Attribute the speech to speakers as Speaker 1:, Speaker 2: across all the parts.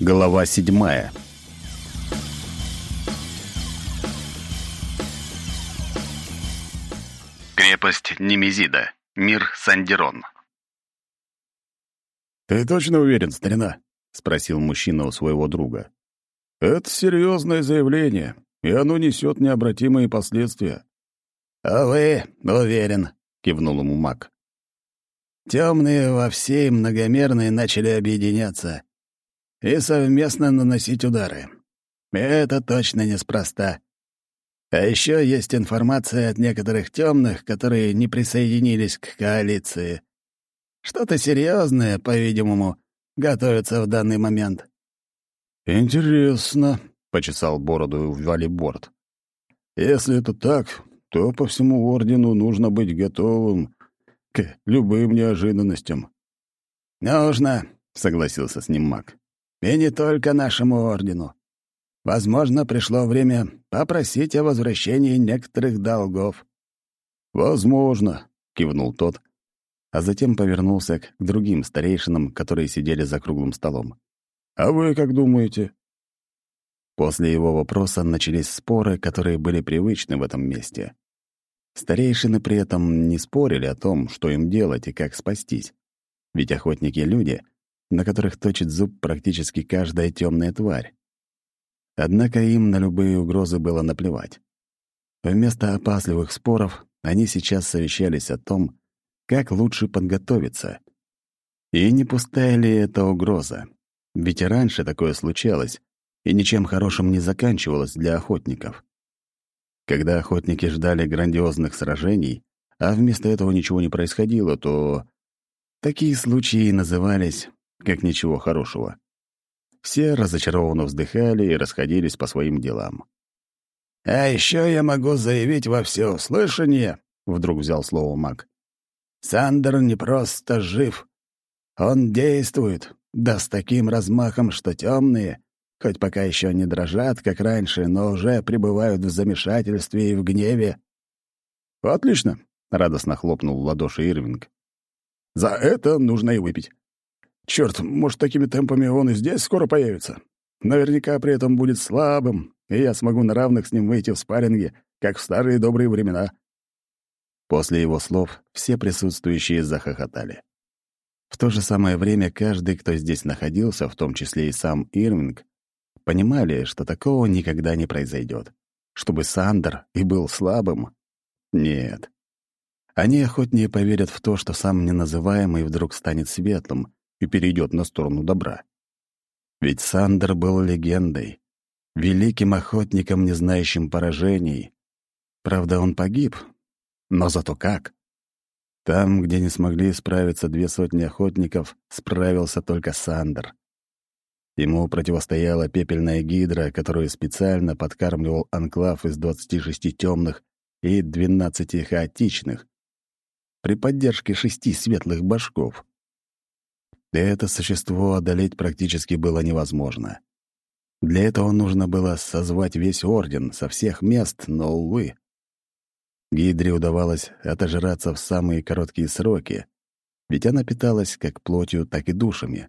Speaker 1: Глава седьмая. Крепость Немезида. Мир Сандерон.
Speaker 2: «Ты точно уверен, старина?» — спросил мужчина у своего друга. «Это серьезное заявление, и оно несет необратимые последствия».
Speaker 3: «Увы, уверен», — кивнул ему маг. Темные во всей многомерной начали объединяться и совместно наносить удары. это точно неспроста. А еще есть информация от некоторых темных, которые не присоединились к коалиции. Что-то серьезное, по-видимому, готовится в данный момент.
Speaker 2: «Интересно», — почесал бороду Валиборд. «Если это так, то по всему ордену нужно быть готовым к любым неожиданностям».
Speaker 3: «Нужно», — согласился с ним маг. И не только нашему ордену. Возможно, пришло время попросить о возвращении некоторых долгов».
Speaker 2: «Возможно», — кивнул тот, а затем повернулся к другим старейшинам, которые сидели за круглым столом. «А вы как думаете?» После его вопроса начались споры, которые были привычны в этом месте. Старейшины при этом не спорили о том, что им делать и как спастись. Ведь охотники — люди — на которых точит зуб практически каждая темная тварь. Однако им на любые угрозы было наплевать. Вместо опасливых споров они сейчас совещались о том, как лучше подготовиться. И не пустая ли это угроза? Ведь раньше такое случалось, и ничем хорошим не заканчивалось для охотников. Когда охотники ждали грандиозных сражений, а вместо этого ничего не происходило, то такие случаи назывались как ничего хорошего. Все разочарованно вздыхали и расходились по своим делам.
Speaker 3: «А еще я могу заявить во всеуслышание», — вдруг взял слово маг. «Сандер не просто жив. Он действует, да с таким размахом, что темные, хоть пока еще не дрожат, как раньше, но уже пребывают в замешательстве и в гневе».
Speaker 2: «Отлично», — радостно хлопнул в ладоши Ирвинг. «За это нужно и выпить. Черт, может, такими темпами он и здесь скоро появится. Наверняка при этом будет слабым, и я смогу на равных с ним выйти в спарринге, как в старые добрые времена». После его слов все присутствующие захохотали. В то же самое время каждый, кто здесь находился, в том числе и сам Ирвинг, понимали, что такого никогда не произойдет. Чтобы Сандер и был слабым? Нет. Они охотнее поверят в то, что сам неназываемый вдруг станет светлым, и перейдет на сторону добра. Ведь Сандер был легендой, великим охотником, не знающим поражений. Правда, он погиб, но зато как. Там, где не смогли справиться две сотни охотников, справился только Сандер. Ему противостояла пепельная гидра, которую специально подкармливал анклав из 26 темных и 12 хаотичных, при поддержке шести светлых башков. Это существо одолеть практически было невозможно. Для этого нужно было созвать весь Орден со всех мест, но, увы. Гидре удавалось отожраться в самые короткие сроки, ведь она питалась как плотью, так и душами.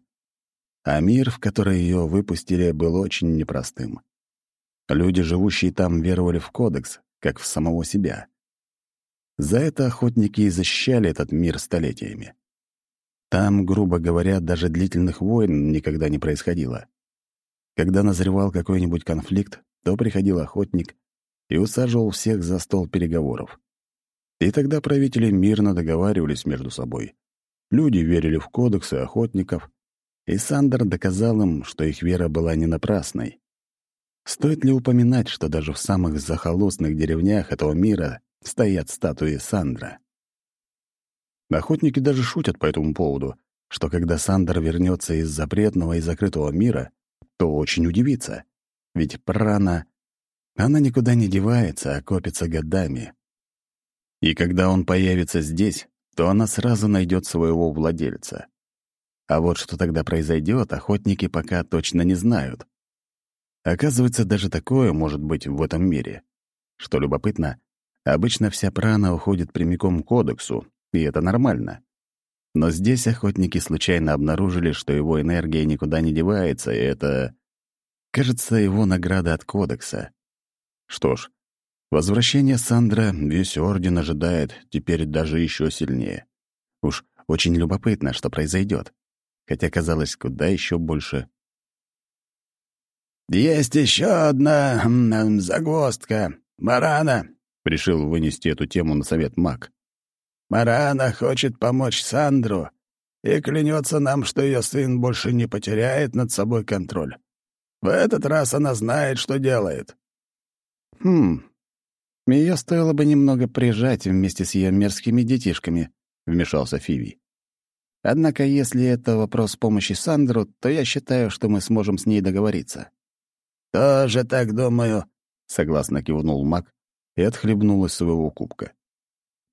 Speaker 2: А мир, в который ее выпустили, был очень непростым. Люди, живущие там, веровали в Кодекс, как в самого себя. За это охотники и защищали этот мир столетиями. Там, грубо говоря, даже длительных войн никогда не происходило. Когда назревал какой-нибудь конфликт, то приходил охотник и усаживал всех за стол переговоров. И тогда правители мирно договаривались между собой. Люди верили в кодексы охотников, и Сандер доказал им, что их вера была не напрасной. Стоит ли упоминать, что даже в самых захолустных деревнях этого мира стоят статуи Сандра? Охотники даже шутят по этому поводу, что когда Сандер вернется из запретного и закрытого мира, то очень удивится. Ведь прана... Она никуда не девается, а копится годами. И когда он появится здесь, то она сразу найдет своего владельца. А вот что тогда произойдет, охотники пока точно не знают. Оказывается, даже такое может быть в этом мире. Что любопытно, обычно вся прана уходит прямиком к кодексу, и это нормально.
Speaker 1: Но здесь охотники случайно обнаружили, что его энергия никуда не девается, и это, кажется, его награда от Кодекса. Что ж, возвращение Сандра весь Орден ожидает, теперь даже еще сильнее. Уж очень любопытно, что произойдет. Хотя казалось, куда еще больше.
Speaker 3: «Есть еще одна загвоздка. Марана!»
Speaker 1: — решил вынести эту тему на совет маг.
Speaker 3: «Марана хочет помочь Сандру и клянется нам, что ее сын больше не потеряет над собой контроль. В этот раз она знает, что делает».
Speaker 1: «Хм, ее стоило бы немного прижать вместе с ее мерзкими детишками», — вмешался Фиви. «Однако, если это вопрос помощи Сандру, то я считаю, что мы сможем с ней договориться».
Speaker 3: «Тоже так думаю», —
Speaker 1: согласно кивнул маг и отхлебнул из своего кубка.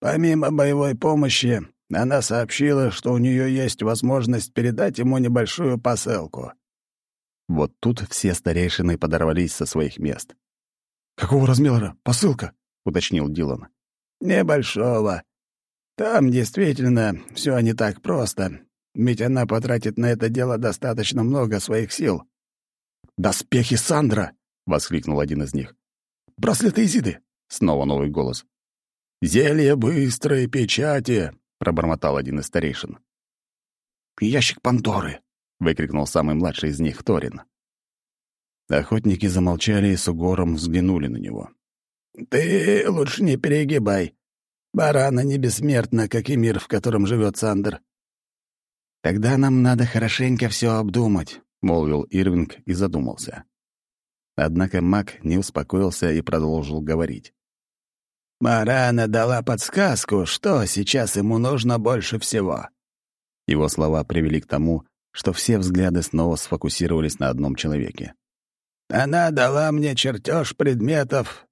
Speaker 3: «Помимо боевой помощи, она сообщила, что у нее есть возможность передать ему небольшую посылку».
Speaker 1: Вот тут все старейшины подорвались со своих мест.
Speaker 2: «Какого размера посылка?» — уточнил Дилан.
Speaker 3: «Небольшого. Там действительно все не так просто, ведь она потратит на это дело достаточно много своих сил.
Speaker 2: «Доспехи Сандра!» — воскликнул один из них. «Браслеты Изиды!» — снова новый голос. «Зелье быстрой печати!» — пробормотал один из старейшин.
Speaker 3: «Ящик Пандоры!» — выкрикнул самый младший из них Торин.
Speaker 1: Охотники замолчали и с угором взглянули на него.
Speaker 3: «Ты лучше не перегибай. Барана не бессмертна, как и мир, в котором живет Сандер».
Speaker 1: «Тогда нам надо хорошенько все обдумать», — молвил Ирвинг и задумался. Однако маг не успокоился и продолжил говорить.
Speaker 3: «Марана дала подсказку, что сейчас ему нужно больше всего».
Speaker 1: Его слова привели к тому, что все взгляды снова сфокусировались на одном человеке.
Speaker 3: «Она дала мне чертеж предметов,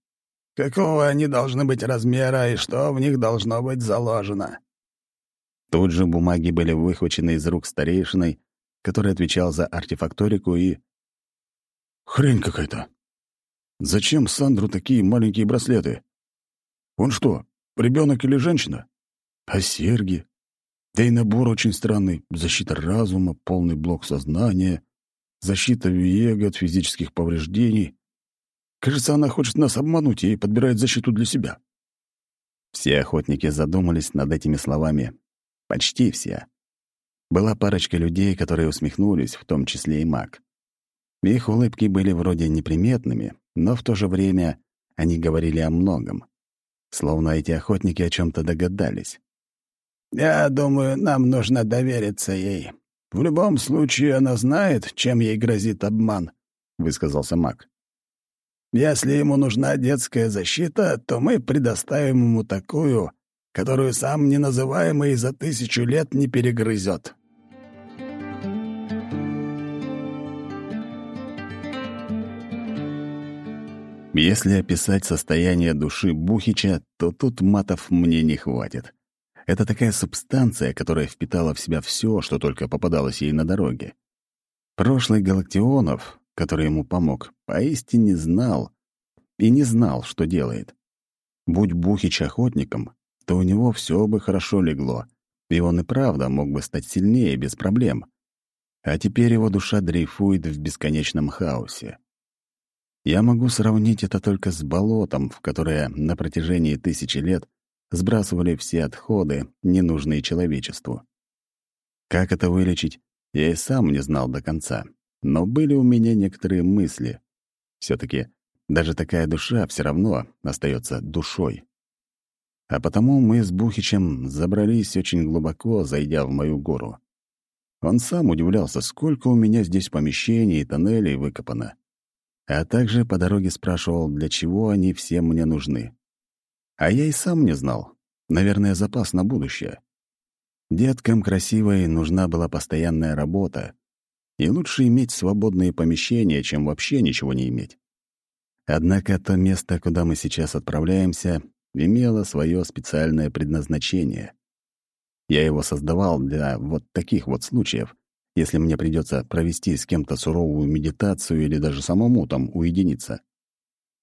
Speaker 3: какого они должны быть размера и что в них должно быть заложено».
Speaker 1: Тут же бумаги были выхвачены из рук старейшиной, который отвечал за артефакторику и...
Speaker 2: «Хрень какая-то! Зачем Сандру такие маленькие браслеты? Он что, ребенок или женщина? А серьги? Да и набор очень странный. Защита разума, полный блок сознания, защита вега от физических повреждений. Кажется, она хочет нас обмануть и подбирает защиту для себя».
Speaker 1: Все охотники задумались над этими словами. Почти все. Была парочка людей, которые усмехнулись, в том числе и маг. Их улыбки были вроде неприметными, но в то же время они говорили о многом. Словно эти охотники о чем то догадались.
Speaker 3: «Я думаю, нам нужно довериться ей. В любом случае она знает, чем ей грозит обман», — высказался маг. «Если ему нужна детская защита, то мы предоставим ему такую, которую сам неназываемый за тысячу лет не перегрызет.
Speaker 1: Если описать состояние души Бухича, то тут матов мне не хватит. Это такая субстанция, которая впитала в себя все, что только попадалось ей на дороге. Прошлый Галактионов, который ему помог, поистине знал и не знал, что делает. Будь Бухич охотником, то у него все бы хорошо легло, и он и правда мог бы стать сильнее без проблем. А теперь его душа дрейфует в бесконечном хаосе. Я могу сравнить это только с болотом, в которое на протяжении тысячи лет сбрасывали все отходы, ненужные человечеству. Как это вылечить, я и сам не знал до конца, но были у меня некоторые мысли. все таки даже такая душа все равно остается душой. А потому мы с Бухичем забрались очень глубоко, зайдя в мою гору. Он сам удивлялся, сколько у меня здесь помещений и тоннелей выкопано. А также по дороге спрашивал, для чего они все мне нужны. А я и сам не знал. Наверное, запас на будущее. Деткам красивой нужна была постоянная работа. И лучше иметь свободные помещения, чем вообще ничего не иметь. Однако то место, куда мы сейчас отправляемся, имело свое специальное предназначение. Я его создавал для вот таких вот случаев, если мне придется провести с кем-то суровую медитацию или даже самому там уединиться.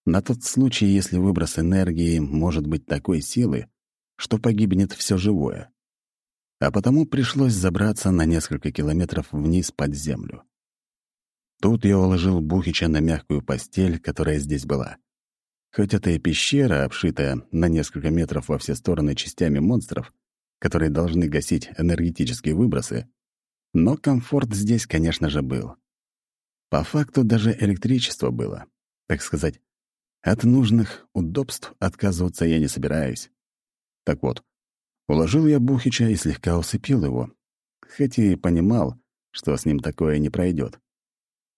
Speaker 1: На тот случай, если выброс энергии может быть такой силы, что погибнет все живое. а потому пришлось забраться на несколько километров вниз под землю. Тут я уложил Бухича на мягкую постель, которая здесь была. Хоть это и пещера, обшитая на несколько метров во все стороны частями монстров, которые должны гасить энергетические выбросы, но комфорт здесь, конечно же, был. По факту даже электричество было. Так сказать, от нужных удобств отказываться я не собираюсь. Так вот, уложил я Бухича и слегка усыпил его, хоть и понимал, что с ним такое не пройдет.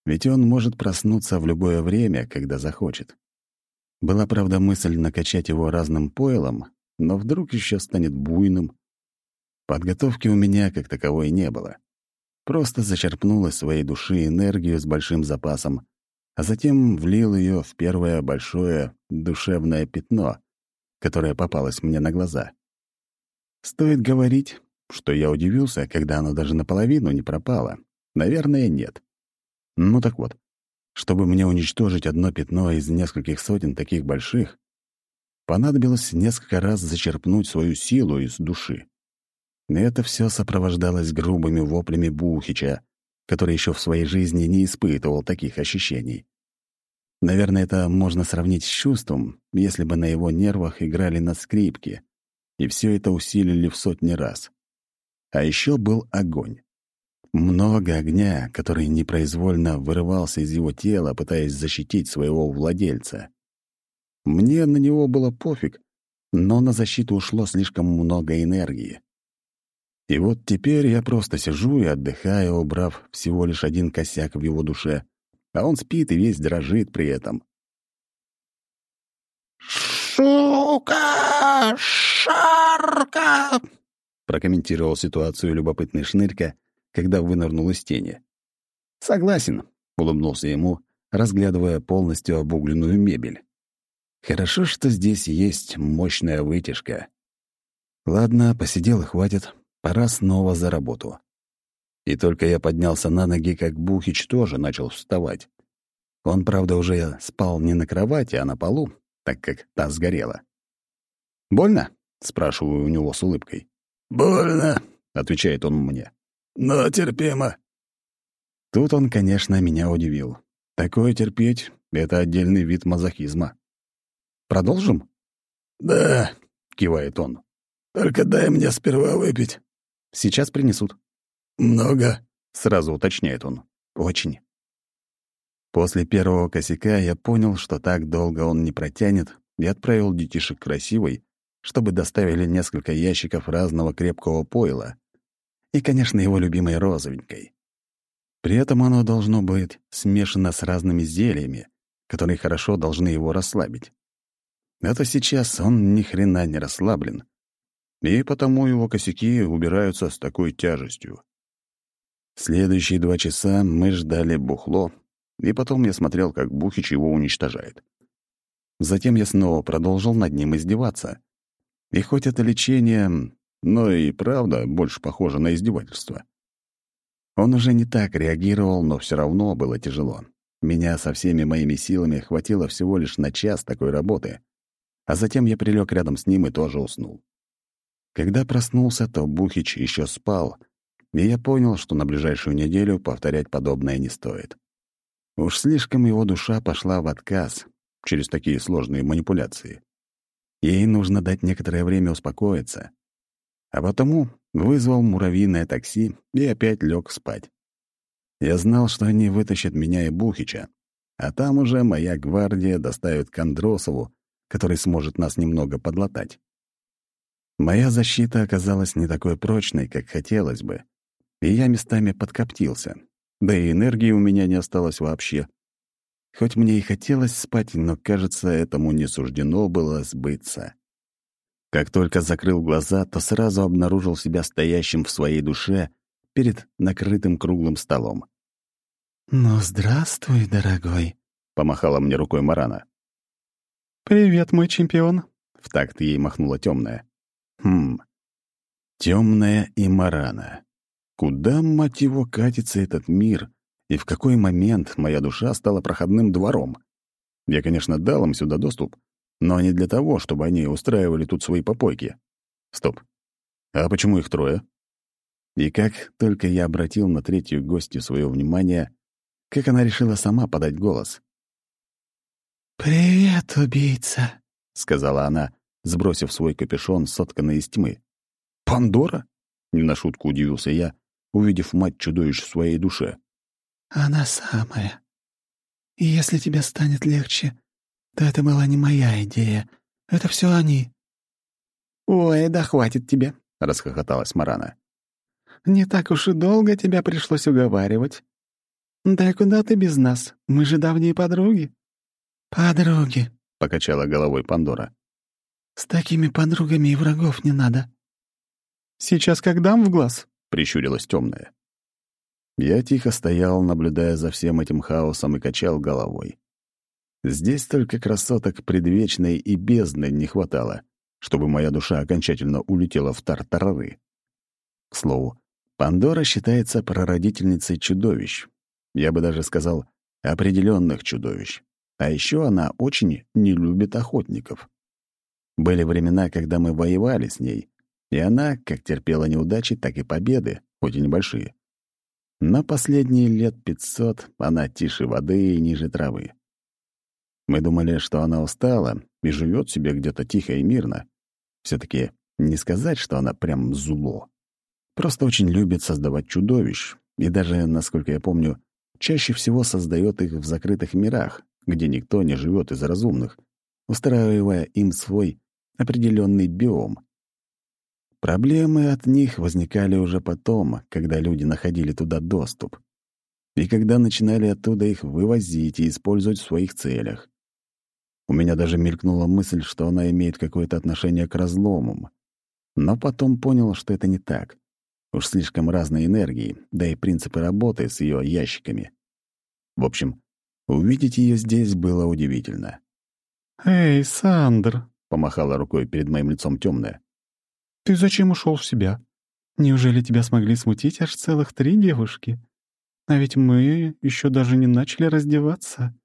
Speaker 1: Ведь он может проснуться в любое время, когда захочет. Была, правда, мысль накачать его разным пойлом, но вдруг еще станет буйным. Подготовки у меня как таковой не было. Просто зачерпнул из своей души энергию с большим запасом, а затем влил ее в первое большое душевное пятно, которое попалось мне на глаза. Стоит говорить, что я удивился, когда оно даже наполовину не пропало. Наверное, нет. Ну так вот, чтобы мне уничтожить одно пятно из нескольких сотен таких больших, понадобилось несколько раз зачерпнуть свою силу из души. Это все сопровождалось грубыми воплями Бухича, который еще в своей жизни не испытывал таких ощущений. Наверное, это можно сравнить с чувством, если бы на его нервах играли на скрипке, и все это усилили в сотни раз. А еще был огонь. Много огня, который непроизвольно вырывался из его тела, пытаясь защитить своего владельца. Мне на него было пофиг, но на защиту ушло слишком много энергии. И вот теперь я просто сижу и отдыхаю, убрав всего лишь один косяк в его душе, а он спит и весь дрожит при этом.
Speaker 3: «Шука! Шарка!» — прокомментировал ситуацию любопытный шнырька, когда вынырнул из тени.
Speaker 1: «Согласен», — улыбнулся ему, разглядывая полностью обугленную мебель. «Хорошо, что здесь есть мощная вытяжка. Ладно, посидел и хватит, пора снова за работу». И только я поднялся на ноги, как Бухич тоже начал вставать. Он, правда, уже спал не на кровати, а на полу, так как та сгорела. «Больно?» — спрашиваю у него с улыбкой.
Speaker 2: «Больно», —
Speaker 1: отвечает он мне
Speaker 2: но терпимо».
Speaker 1: Тут он, конечно, меня удивил. Такое терпеть — это отдельный вид мазохизма. «Продолжим?»
Speaker 2: «Да», —
Speaker 1: кивает он.
Speaker 2: «Только дай мне сперва выпить».
Speaker 1: «Сейчас принесут».
Speaker 2: «Много?»
Speaker 1: — сразу уточняет он. «Очень». После первого косяка я понял, что так долго он не протянет, и отправил детишек красивой, чтобы доставили несколько ящиков разного крепкого пойла и, конечно, его любимой розовенькой. При этом оно должно быть смешано с разными зельями, которые хорошо должны его расслабить. Это сейчас он ни хрена не расслаблен, и потому его косяки убираются с такой тяжестью. Следующие два часа мы ждали бухло, и потом я смотрел, как Бухич его уничтожает. Затем я снова продолжил над ним издеваться. И хоть это лечение но и правда больше похоже на издевательство. Он уже не так реагировал, но все равно было тяжело. Меня со всеми моими силами хватило всего лишь на час такой работы, а затем я прилег рядом с ним и тоже уснул. Когда проснулся, то Бухич еще спал, и я понял, что на ближайшую неделю повторять подобное не стоит. Уж слишком его душа пошла в отказ через такие сложные манипуляции. Ей нужно дать некоторое время успокоиться. А потому вызвал муравьиное такси и опять лег спать. Я знал, что они вытащат меня и Бухича, а там уже моя гвардия доставит Кондросову, который сможет нас немного подлатать. Моя защита оказалась не такой прочной, как хотелось бы, и я местами подкоптился, да и энергии у меня не осталось вообще. Хоть мне и хотелось спать, но, кажется, этому не суждено было сбыться. Как только закрыл глаза, то сразу обнаружил себя стоящим в своей душе перед накрытым круглым столом.
Speaker 4: «Ну, здравствуй, дорогой», —
Speaker 1: помахала мне рукой Марана.
Speaker 4: «Привет, мой чемпион», —
Speaker 1: в такт ей махнула темная. «Хм, темная и Марана. Куда, мать его, катится этот мир, и в какой момент моя душа стала проходным двором? Я, конечно, дал им сюда доступ, но не для того, чтобы они устраивали тут свои попойки. Стоп. А почему их трое? И как только я обратил на третью гостью свое внимание, как она решила сама подать голос.
Speaker 4: «Привет, убийца», —
Speaker 1: сказала она, сбросив свой капюшон, сотканный из тьмы. «Пандора?» — не на шутку удивился я, увидев мать чудовищ в своей душе.
Speaker 4: «Она самая. И если тебе станет легче, то это была не моя идея. Это все они».
Speaker 3: «Ой, да хватит тебе», — расхохоталась Марана. «Не так уж и долго тебя пришлось уговаривать. Да куда ты без нас? Мы же давние подруги».
Speaker 4: «Подруги», —
Speaker 1: покачала головой Пандора.
Speaker 4: «С такими подругами и врагов не надо».
Speaker 3: «Сейчас как дам в глаз?»
Speaker 1: — прищурилась темная. Я тихо стоял, наблюдая за всем этим хаосом и качал головой. Здесь только красоток предвечной и бездны не хватало, чтобы моя душа окончательно улетела в тартарары. К слову, Пандора считается прародительницей чудовищ. Я бы даже сказал, определенных чудовищ. А еще она очень не любит охотников. Были времена, когда мы воевали с ней, и она как терпела неудачи, так и победы, хоть и небольшие. На последние лет пятьсот она тише воды и ниже травы. Мы думали, что она устала и живет себе где-то тихо и мирно. все таки не сказать, что она прям зло. Просто очень любит создавать чудовищ, и даже, насколько я помню, чаще всего создает их в закрытых мирах, где никто не живет из разумных, устраивая им свой определенный биом. Проблемы от них возникали уже потом, когда люди находили туда доступ. И когда начинали оттуда их вывозить и использовать в своих целях. У меня даже мелькнула мысль, что она имеет какое-то отношение к разломам. Но потом понял, что это не так. Уж слишком разные энергии, да и принципы работы с ее ящиками. В общем, Увидеть ее здесь было удивительно.
Speaker 4: «Эй, Сандр!»
Speaker 1: — помахала рукой перед моим лицом темная.
Speaker 4: «Ты зачем ушел в себя? Неужели тебя смогли смутить аж целых три девушки? А ведь мы еще даже не начали раздеваться».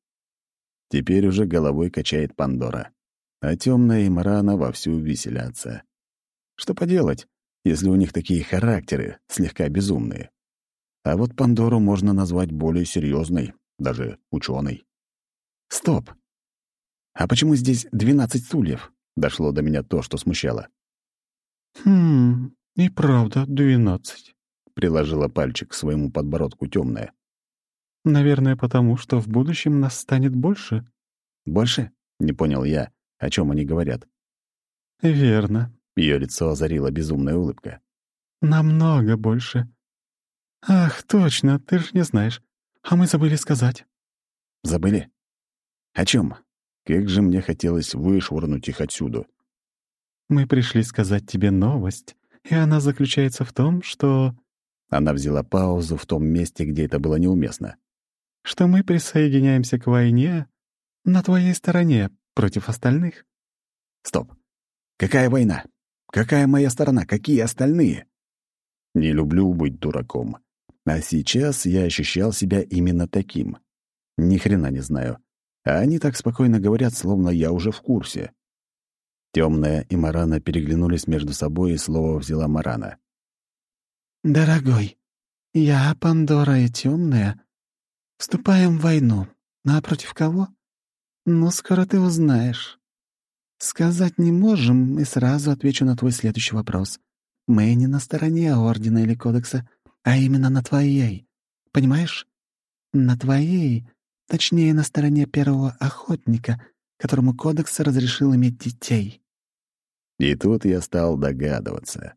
Speaker 1: Теперь уже головой качает Пандора, а темная и Марана вовсю веселятся. Что поделать, если у них такие характеры, слегка безумные? А вот Пандору можно назвать более серьезной, даже ученый. Стоп! А почему здесь двенадцать стульев? Дошло до меня то, что смущало.
Speaker 4: Хм, и правда, двенадцать.
Speaker 1: Приложила пальчик к своему подбородку темная.
Speaker 4: Наверное, потому что в будущем нас станет больше.
Speaker 1: Больше? Не понял я, о чем они говорят.
Speaker 4: Верно.
Speaker 1: Ее лицо озарила безумная улыбка.
Speaker 4: Намного больше. Ах, точно, ты же не знаешь. А мы забыли сказать.
Speaker 1: Забыли? О чем? Как же мне хотелось вышвырнуть их отсюда.
Speaker 4: Мы пришли сказать тебе новость, и она заключается в том, что...
Speaker 1: Она взяла паузу в том месте, где это было неуместно.
Speaker 4: Что мы присоединяемся к войне на твоей стороне против остальных.
Speaker 1: Стоп. Какая война? Какая моя сторона? Какие остальные? Не люблю быть дураком. А сейчас я ощущал себя именно таким. Ни хрена не знаю. А они так спокойно говорят, словно я уже в курсе. Темная и Марана переглянулись между собой, и слово взяла Марана.
Speaker 4: «Дорогой, я, Пандора и Темная, вступаем в войну. А против кого? Ну, скоро ты узнаешь. Сказать не можем, и сразу отвечу на твой следующий вопрос. Мы не на стороне Ордена или Кодекса, а именно на твоей. Понимаешь? На твоей, точнее, на стороне первого охотника, которому кодекс разрешил иметь детей.
Speaker 1: И тут я стал догадываться.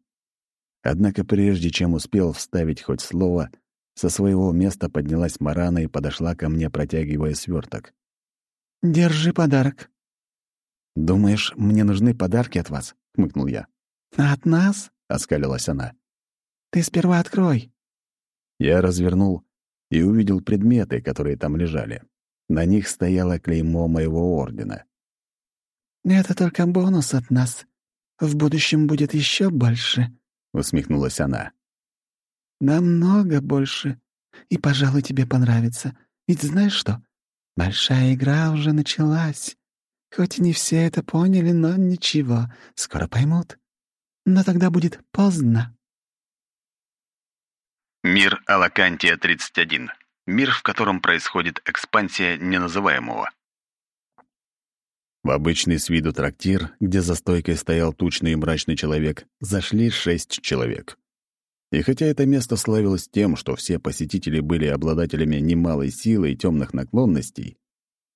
Speaker 1: Однако прежде чем успел вставить хоть слово, со своего места поднялась Марана и подошла ко мне, протягивая сверток.
Speaker 4: «Держи подарок».
Speaker 1: «Думаешь, мне нужны подарки от вас?» — хмыкнул я.
Speaker 4: «От нас?»
Speaker 1: — оскалилась она.
Speaker 4: «Ты сперва открой».
Speaker 1: Я развернул и увидел предметы, которые там лежали. На них стояло клеймо моего ордена.
Speaker 4: «Это только бонус от нас. В будущем будет еще больше», —
Speaker 1: усмехнулась она.
Speaker 4: «Намного больше. И, пожалуй, тебе понравится. Ведь знаешь что? Большая игра уже началась. Хоть не все это поняли, но ничего, скоро поймут. Но тогда будет поздно».
Speaker 1: Мир Алакантия-31. Мир, в котором происходит экспансия неназываемого. В обычный с виду трактир, где за стойкой стоял тучный и мрачный человек, зашли шесть человек. И хотя это место славилось тем, что все посетители были обладателями немалой силы и темных наклонностей,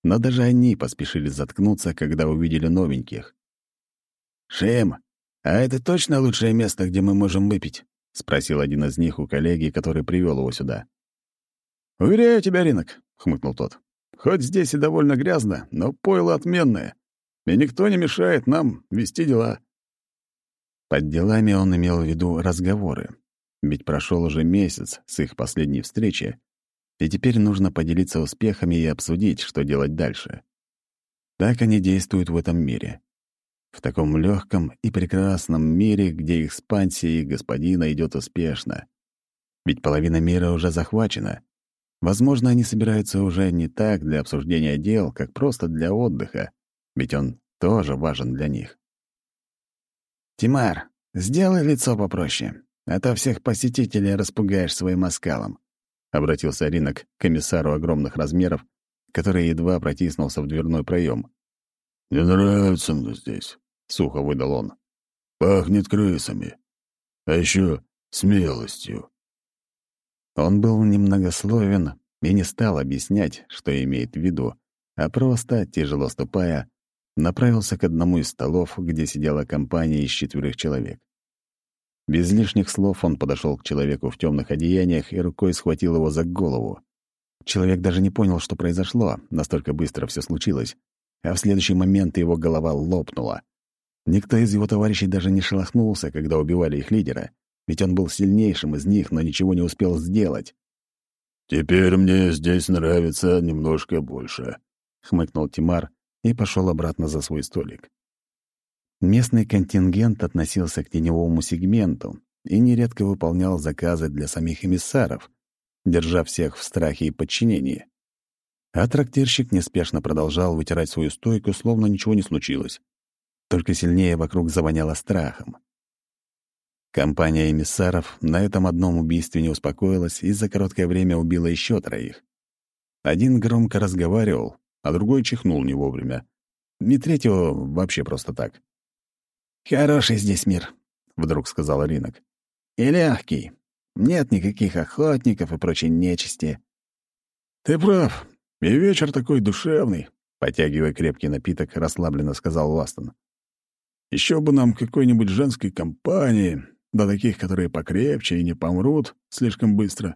Speaker 1: но даже они поспешили заткнуться, когда увидели новеньких.
Speaker 3: «Шем, а это точно лучшее место, где мы можем выпить?» — спросил один из них у коллеги, который привел его сюда.
Speaker 2: «Уверяю тебя, Ринок», — хмыкнул тот. «Хоть здесь и довольно грязно, но пойло отменное, и никто не мешает нам вести дела».
Speaker 1: Под делами он имел в виду разговоры. Ведь прошел уже месяц с их последней встречи, и теперь нужно поделиться успехами и обсудить, что делать дальше. Так они действуют в этом мире. В таком легком и прекрасном мире, где экспансия их господина идет успешно. Ведь половина мира уже захвачена. Возможно, они собираются уже не так для обсуждения дел, как просто для отдыха, ведь он тоже важен для них.
Speaker 3: «Тимар, сделай лицо попроще, а то всех посетителей распугаешь своим оскалом», — обратился Ринок к комиссару огромных размеров, который едва протиснулся в дверной проем.
Speaker 2: «Не нравится мне здесь.
Speaker 1: — сухо выдал он.
Speaker 2: «Пахнет крысами. А еще смелостью».
Speaker 1: Он был немногословен и не стал объяснять, что имеет в виду, а просто, тяжело ступая, направился к одному из столов, где сидела компания из четверых человек. Без лишних слов он подошел к человеку в темных одеяниях и рукой схватил его за голову. Человек даже не понял, что произошло, настолько быстро все случилось, а в следующий момент его голова лопнула. Никто из его товарищей даже не шелохнулся, когда убивали их лидера, ведь он был сильнейшим из них, но ничего не успел сделать.
Speaker 2: «Теперь мне здесь нравится немножко больше», — хмыкнул Тимар и пошел обратно за свой столик.
Speaker 1: Местный контингент относился к теневому сегменту и нередко выполнял заказы для самих эмиссаров, держа всех в страхе и подчинении. А трактирщик неспешно продолжал вытирать свою стойку, словно ничего не случилось. Только сильнее вокруг завоняло страхом. Компания эмиссаров на этом одном убийстве не успокоилась и за короткое время убила еще троих. Один громко разговаривал, а другой чихнул не вовремя. И третьего вообще просто так.
Speaker 3: «Хороший здесь мир», — вдруг сказал Ринок. «И легкий. Нет никаких охотников и прочей нечисти».
Speaker 2: «Ты прав. И вечер такой душевный», — потягивая крепкий напиток, расслабленно сказал Ластон. Еще бы нам какой-нибудь женской компании, да таких, которые покрепче и не помрут слишком быстро.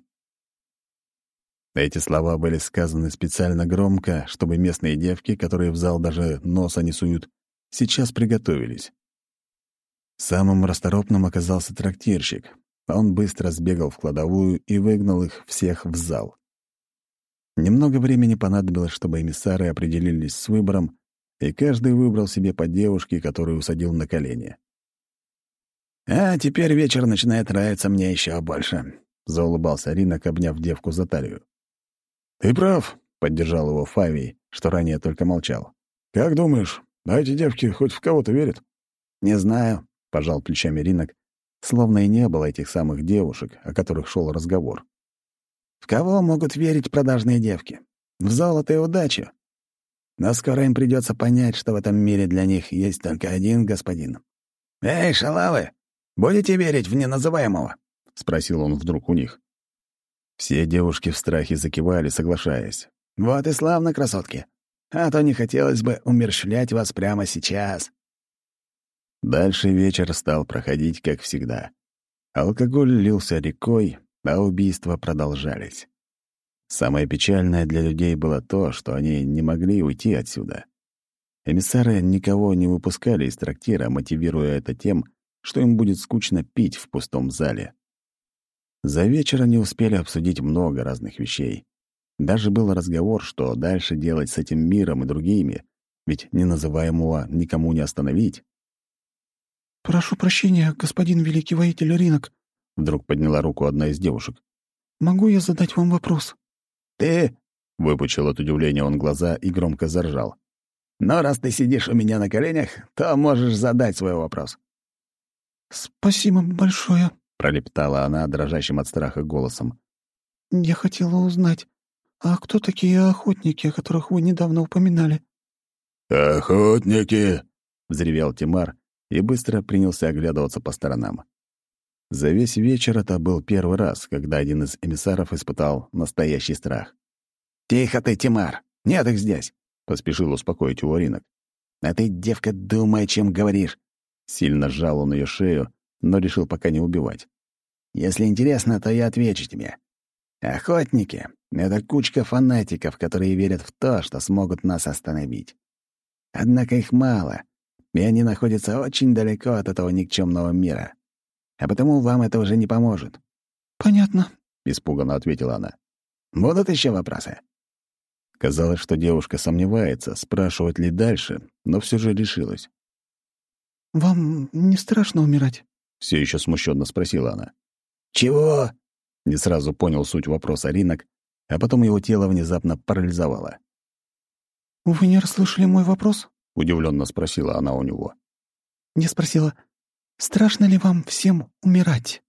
Speaker 1: Эти слова были сказаны специально громко, чтобы местные девки, которые в зал даже носа не суют, сейчас приготовились. Самым расторопным оказался трактирщик. Он быстро сбегал в кладовую и выгнал их всех в зал. Немного времени понадобилось, чтобы эмиссары определились с выбором, и каждый выбрал себе по девушке, которую усадил на колени.
Speaker 3: «А теперь вечер начинает нравиться мне еще больше», — заулыбался Ринок, обняв девку за талию.
Speaker 2: «Ты прав», — поддержал его Фавий, что ранее только молчал. «Как думаешь, а эти девки хоть в кого-то верят?»
Speaker 3: «Не знаю», — пожал плечами Ринок,
Speaker 1: словно и не было этих самых девушек, о которых шел разговор.
Speaker 3: «В кого могут верить продажные девки? В золото и удачу. Но скоро им придется понять, что в этом мире для них есть только один господин. «Эй, шалавы, будете верить в неназываемого?» — спросил он вдруг у них.
Speaker 1: Все девушки в страхе закивали, соглашаясь.
Speaker 3: «Вот и славно, красотки. А то не хотелось бы умерщвлять вас прямо сейчас».
Speaker 1: Дальше вечер стал проходить, как всегда. Алкоголь лился рекой, а убийства продолжались. Самое печальное для людей было то, что они не могли уйти отсюда. Эмиссары никого не выпускали из трактира, мотивируя это тем, что им будет скучно пить в пустом зале. За вечер они успели обсудить много разных вещей. Даже был разговор, что дальше делать с этим миром и другими, ведь неназываемого никому не остановить.
Speaker 4: «Прошу прощения, господин великий воитель Ринок», —
Speaker 1: вдруг подняла руку одна из девушек.
Speaker 4: «Могу я задать вам вопрос?»
Speaker 3: «Ты?»
Speaker 1: — выпучил от удивления он глаза и громко заржал.
Speaker 3: «Но раз ты сидишь у меня на коленях, то можешь задать свой вопрос».
Speaker 4: «Спасибо большое»,
Speaker 1: пролепетала она дрожащим от страха голосом.
Speaker 4: «Я хотела узнать, а кто такие охотники, о которых вы недавно упоминали?»
Speaker 2: «Охотники!» — взревел Тимар и быстро принялся оглядываться по сторонам.
Speaker 1: За весь вечер это был первый раз, когда один из эмиссаров испытал настоящий страх.
Speaker 3: «Тихо ты, Тимар! Нет их здесь!»
Speaker 1: — поспешил успокоить его рынок.
Speaker 3: «А ты, девка, думай, чем говоришь!»
Speaker 1: Сильно сжал он ее шею, но решил пока не убивать.
Speaker 3: «Если интересно, то я отвечу тебе. Охотники — это кучка фанатиков, которые верят в то, что смогут нас остановить. Однако их мало, и они находятся очень далеко от этого никчемного мира. А потому вам это уже не поможет».
Speaker 4: «Понятно», —
Speaker 1: испуганно ответила она.
Speaker 3: «Будут еще вопросы?»
Speaker 1: Казалось, что девушка сомневается, спрашивать ли дальше, но все же решилась.
Speaker 4: «Вам не страшно умирать?»
Speaker 1: — все еще смущенно спросила она.
Speaker 3: «Чего?»
Speaker 1: — не сразу понял суть вопроса Ринок, а потом его тело внезапно парализовало.
Speaker 4: «Вы не расслышали мой вопрос?»
Speaker 1: — удивленно спросила она у него.
Speaker 4: Я спросила, страшно ли вам всем умирать?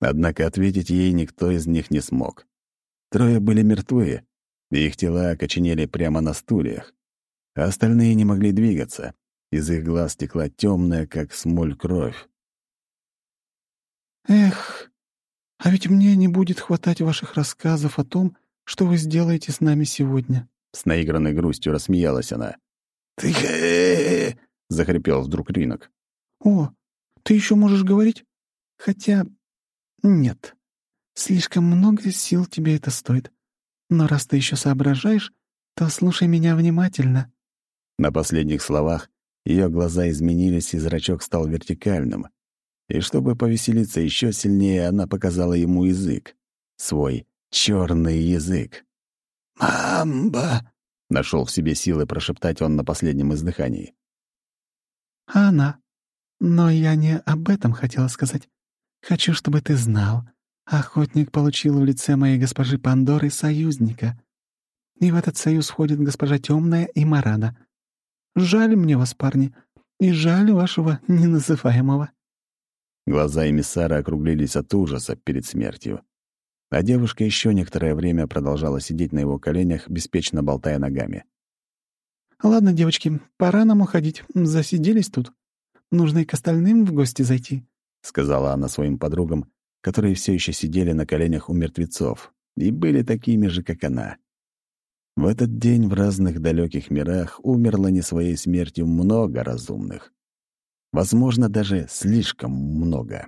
Speaker 1: Однако ответить ей никто из них не смог. Трое были мертвы, и их тела окоченели прямо на стульях, а остальные не могли двигаться. Из их глаз текла темная, как смоль, кровь.
Speaker 4: «Эх, а ведь мне не будет хватать ваших рассказов о том, что вы сделаете с нами сегодня».
Speaker 1: С наигранной грустью рассмеялась она.
Speaker 3: «Ты
Speaker 1: захрипел вдруг Ринок.
Speaker 4: «О, ты еще можешь говорить? Хотя... нет. Слишком много сил тебе это стоит. Но раз ты еще соображаешь, то слушай меня внимательно».
Speaker 1: На последних словах ее глаза изменились, и зрачок стал вертикальным. И чтобы повеселиться еще сильнее, она показала ему язык. Свой черный язык.
Speaker 3: «Мамба!»
Speaker 1: — нашел в себе силы прошептать он на последнем издыхании.
Speaker 4: «А она? Но я не об этом хотела сказать. Хочу, чтобы ты знал. Охотник получил в лице моей госпожи Пандоры союзника. И в этот союз входит госпожа Темная и Марада. Жаль мне вас, парни, и жаль вашего неназываемого».
Speaker 1: Глаза эмиссара округлились от ужаса перед смертью. А девушка еще некоторое время продолжала сидеть на его коленях, беспечно болтая ногами.
Speaker 4: «Ладно, девочки, пора нам уходить. Засиделись тут. Нужно и к остальным в гости зайти», —
Speaker 1: сказала она своим подругам, которые все еще сидели на коленях у мертвецов и были такими же, как она. В этот день в разных далеких мирах умерло не своей смертью много разумных. Возможно, даже слишком много.